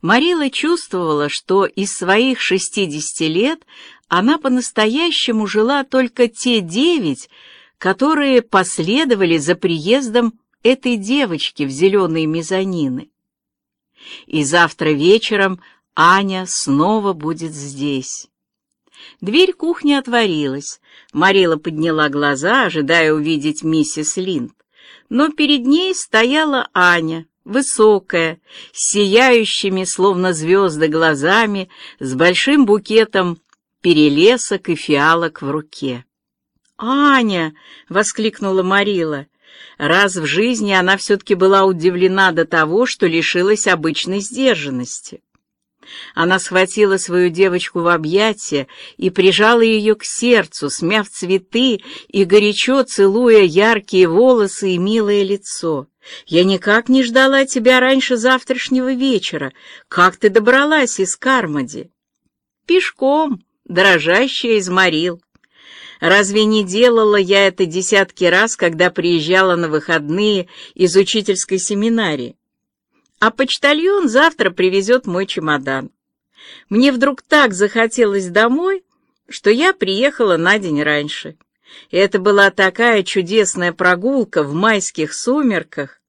Марила чувствовала, что из своих шестидесяти лет она по-настоящему жила только те девять, которые последовали за приездом этой девочки в зеленые мезонины. И завтра вечером Аня снова будет здесь. Дверь кухни отворилась. Марила подняла глаза, ожидая увидеть миссис Линд. Но перед ней стояла Аня, высокая, с сияющими, словно звезды, глазами, с большим букетом перелесок и фиалок в руке. «Аня!» — воскликнула Марила. Раз в жизни она все-таки была удивлена до того, что лишилась обычной сдержанности. Она схватила свою девочку в объятия и прижала ее к сердцу, смяв цветы и горячо целуя яркие волосы и милое лицо. «Я никак не ждала тебя раньше завтрашнего вечера. Как ты добралась из Кармади?» «Пешком», дрожащая из Марил. Разве не делала я это десятки раз, когда приезжала на выходные из учительской семинарии? А почтальон завтра привезет мой чемодан. Мне вдруг так захотелось домой, что я приехала на день раньше. И это была такая чудесная прогулка в майских сумерках.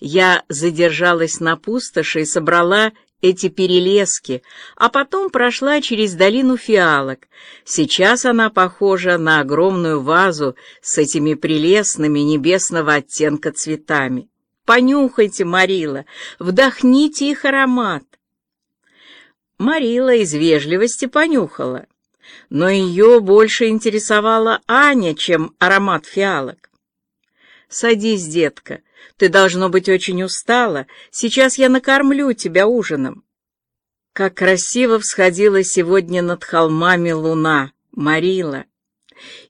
Я задержалась на пустоши и собрала эти перелески, а потом прошла через долину фиалок. Сейчас она похожа на огромную вазу с этими прелестными небесного оттенка цветами. Понюхайте, Марила, вдохните их аромат. Марила из вежливости понюхала, но ее больше интересовала Аня, чем аромат фиалок. «Садись, детка, ты, должно быть, очень устала. Сейчас я накормлю тебя ужином. Как красиво всходила сегодня над холмами луна, Марила.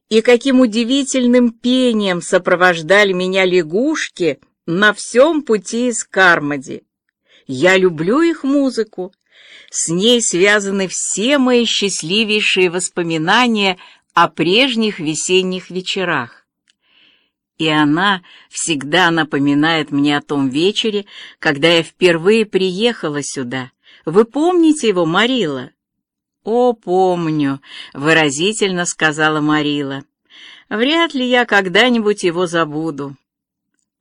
И каким удивительным пением сопровождали меня лягушки на всем пути из Кармади. Я люблю их музыку. С ней связаны все мои счастливейшие воспоминания о прежних весенних вечерах и она всегда напоминает мне о том вечере, когда я впервые приехала сюда. Вы помните его, Марила? О, помню, выразительно сказала Марила. Вряд ли я когда-нибудь его забуду.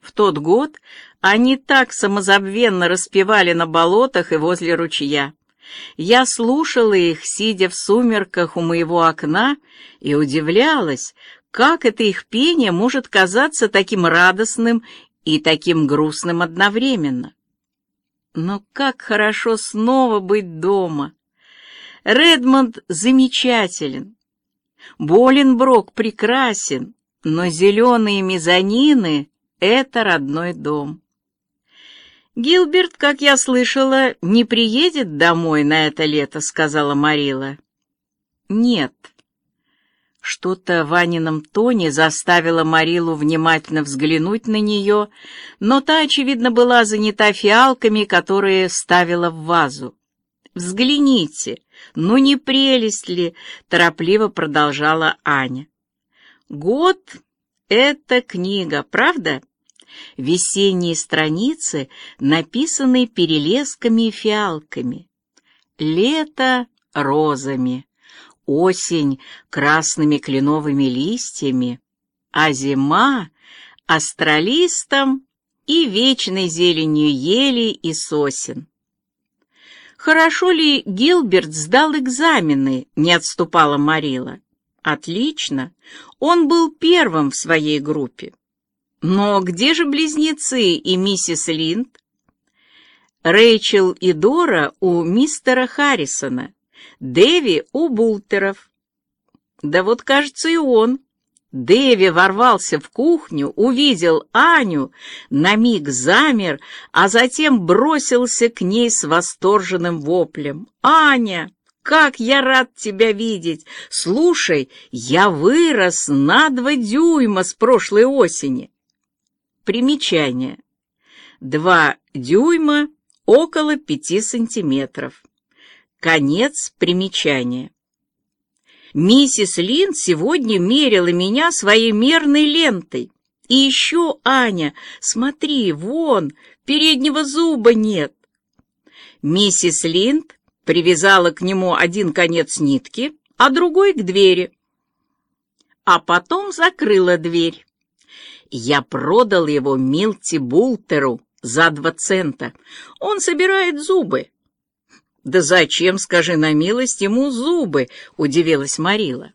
В тот год они так самозабвенно распевали на болотах и возле ручья. Я слушала их, сидя в сумерках у моего окна, и удивлялась, как это их пение может казаться таким радостным и таким грустным одновременно? Но как хорошо снова быть дома! Редмонд замечателен, Боленброк прекрасен, но зеленые мезонины — это родной дом. «Гилберт, как я слышала, не приедет домой на это лето», — сказала Марила. «Нет, что-то в Ванином тоне заставило Марилу внимательно взглянуть на нее, но та, очевидно, была занята фиалками, которые ставила в вазу. «Взгляните, ну не прелесть ли?» — торопливо продолжала Аня. «Год — это книга, правда?» Весенние страницы написаны перелесками и фиалками. Лето — розами осень красными кленовыми листьями, а зима — астролистом и вечной зеленью ели и сосен. «Хорошо ли Гилберт сдал экзамены?» — не отступала Марила. «Отлично. Он был первым в своей группе. Но где же близнецы и миссис Линд?» Рэйчел и Дора у мистера Харрисона. Дэви у Бултеров. Да вот, кажется, и он. Дэви ворвался в кухню, увидел Аню, на миг замер, а затем бросился к ней с восторженным воплем. «Аня, как я рад тебя видеть! Слушай, я вырос на два дюйма с прошлой осени!» Примечание. Два дюйма около пяти сантиметров. Конец примечания. Миссис Лин сегодня мерила меня своей мерной лентой. И еще, Аня, смотри, вон, переднего зуба нет. Миссис Линд привязала к нему один конец нитки, а другой к двери. А потом закрыла дверь. Я продал его Милти Бултеру за два цента. Он собирает зубы. «Да зачем, скажи на милость, ему зубы?» — удивилась Марила.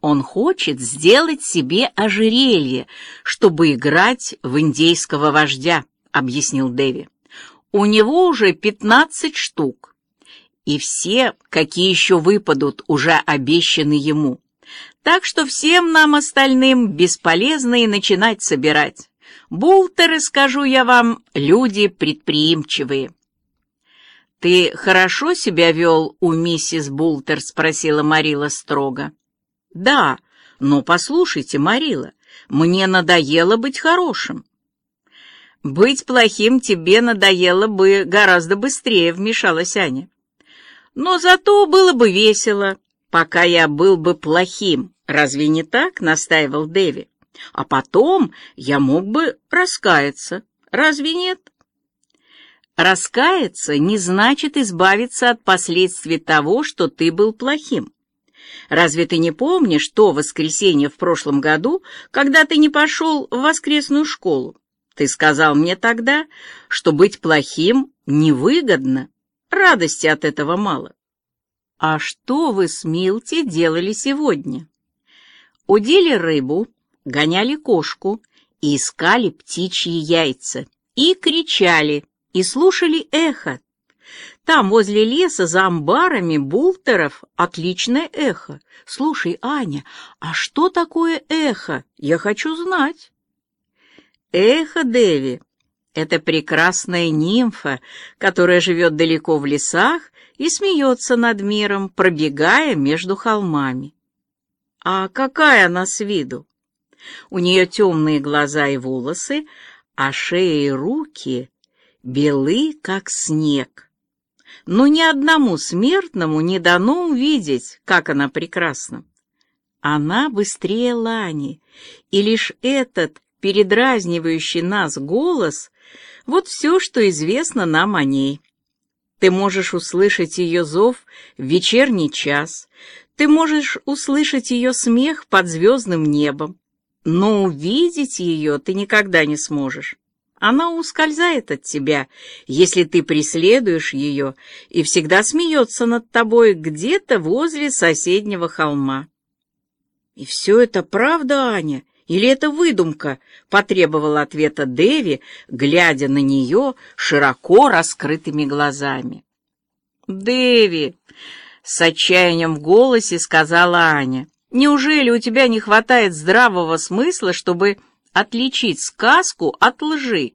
«Он хочет сделать себе ожерелье, чтобы играть в индейского вождя», — объяснил Дэви. «У него уже пятнадцать штук, и все, какие еще выпадут, уже обещаны ему. Так что всем нам остальным бесполезно и начинать собирать. Бултеры, скажу я вам, люди предприимчивые». «Ты хорошо себя вел у миссис Бултер?» — спросила Марила строго. «Да, но послушайте, Марила, мне надоело быть хорошим». «Быть плохим тебе надоело бы гораздо быстрее», — вмешалась Аня. «Но зато было бы весело, пока я был бы плохим. Разве не так?» — настаивал Дэви. «А потом я мог бы раскаяться. Разве нет?» Раскаяться не значит избавиться от последствий того, что ты был плохим. Разве ты не помнишь то воскресенье в прошлом году, когда ты не пошел в воскресную школу? Ты сказал мне тогда, что быть плохим невыгодно, радости от этого мало. А что вы с Милти делали сегодня? Удили рыбу, гоняли кошку и искали птичьи яйца, и кричали — и слушали эхо. Там, возле леса, за амбарами Бултеров, отличное эхо. Слушай, Аня, а что такое эхо? Я хочу знать. Эхо, Деви, это прекрасная нимфа, которая живет далеко в лесах и смеется над миром, пробегая между холмами. А какая она с виду? У нее темные глаза и волосы, а шея и руки белы, как снег. Но ни одному смертному не дано увидеть, как она прекрасна. Она быстрее Лани, и лишь этот передразнивающий нас голос — вот все, что известно нам о ней. Ты можешь услышать ее зов в вечерний час, ты можешь услышать ее смех под звездным небом, но увидеть ее ты никогда не сможешь. Она ускользает от тебя, если ты преследуешь ее, и всегда смеется над тобой где-то возле соседнего холма. «И все это правда, Аня? Или это выдумка?» — потребовал ответа Деви, глядя на нее широко раскрытыми глазами. «Деви!» — с отчаянием в голосе сказала Аня. «Неужели у тебя не хватает здравого смысла, чтобы отличить сказку от лжи.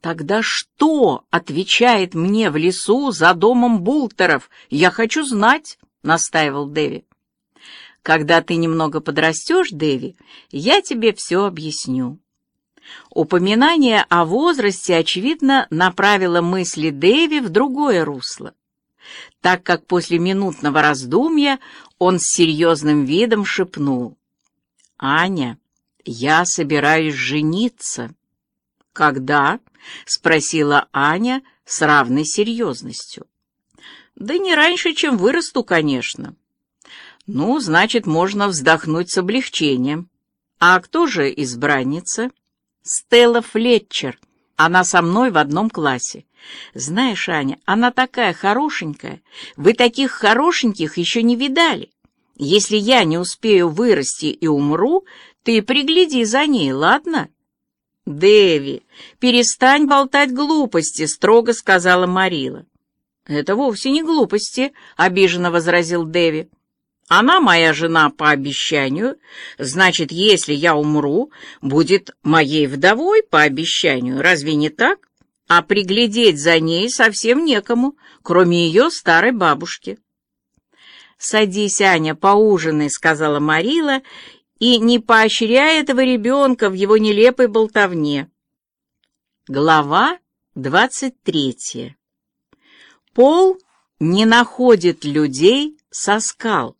Тогда что отвечает мне в лесу за домом Бултеров? Я хочу знать, настаивал Дэви. Когда ты немного подрастешь, Дэви, я тебе все объясню. Упоминание о возрасте, очевидно, направило мысли Дэви в другое русло, так как после минутного раздумья он с серьезным видом шепнул. «Аня, «Я собираюсь жениться». «Когда?» — спросила Аня с равной серьезностью. «Да не раньше, чем вырасту, конечно». «Ну, значит, можно вздохнуть с облегчением. А кто же избранница?» «Стелла Флетчер. Она со мной в одном классе. Знаешь, Аня, она такая хорошенькая. Вы таких хорошеньких еще не видали. Если я не успею вырасти и умру, ты пригляди за ней, ладно? Дэви, перестань болтать глупости, строго сказала Марила. Это вовсе не глупости, обиженно возразил Дэви. Она моя жена по обещанию, значит, если я умру, будет моей вдовой по обещанию, разве не так? А приглядеть за ней совсем некому, кроме ее старой бабушки. «Садись, Аня, поужинай», — сказала Марила, и не поощряй этого ребенка в его нелепой болтовне. Глава двадцать третья. Пол не находит людей со скал.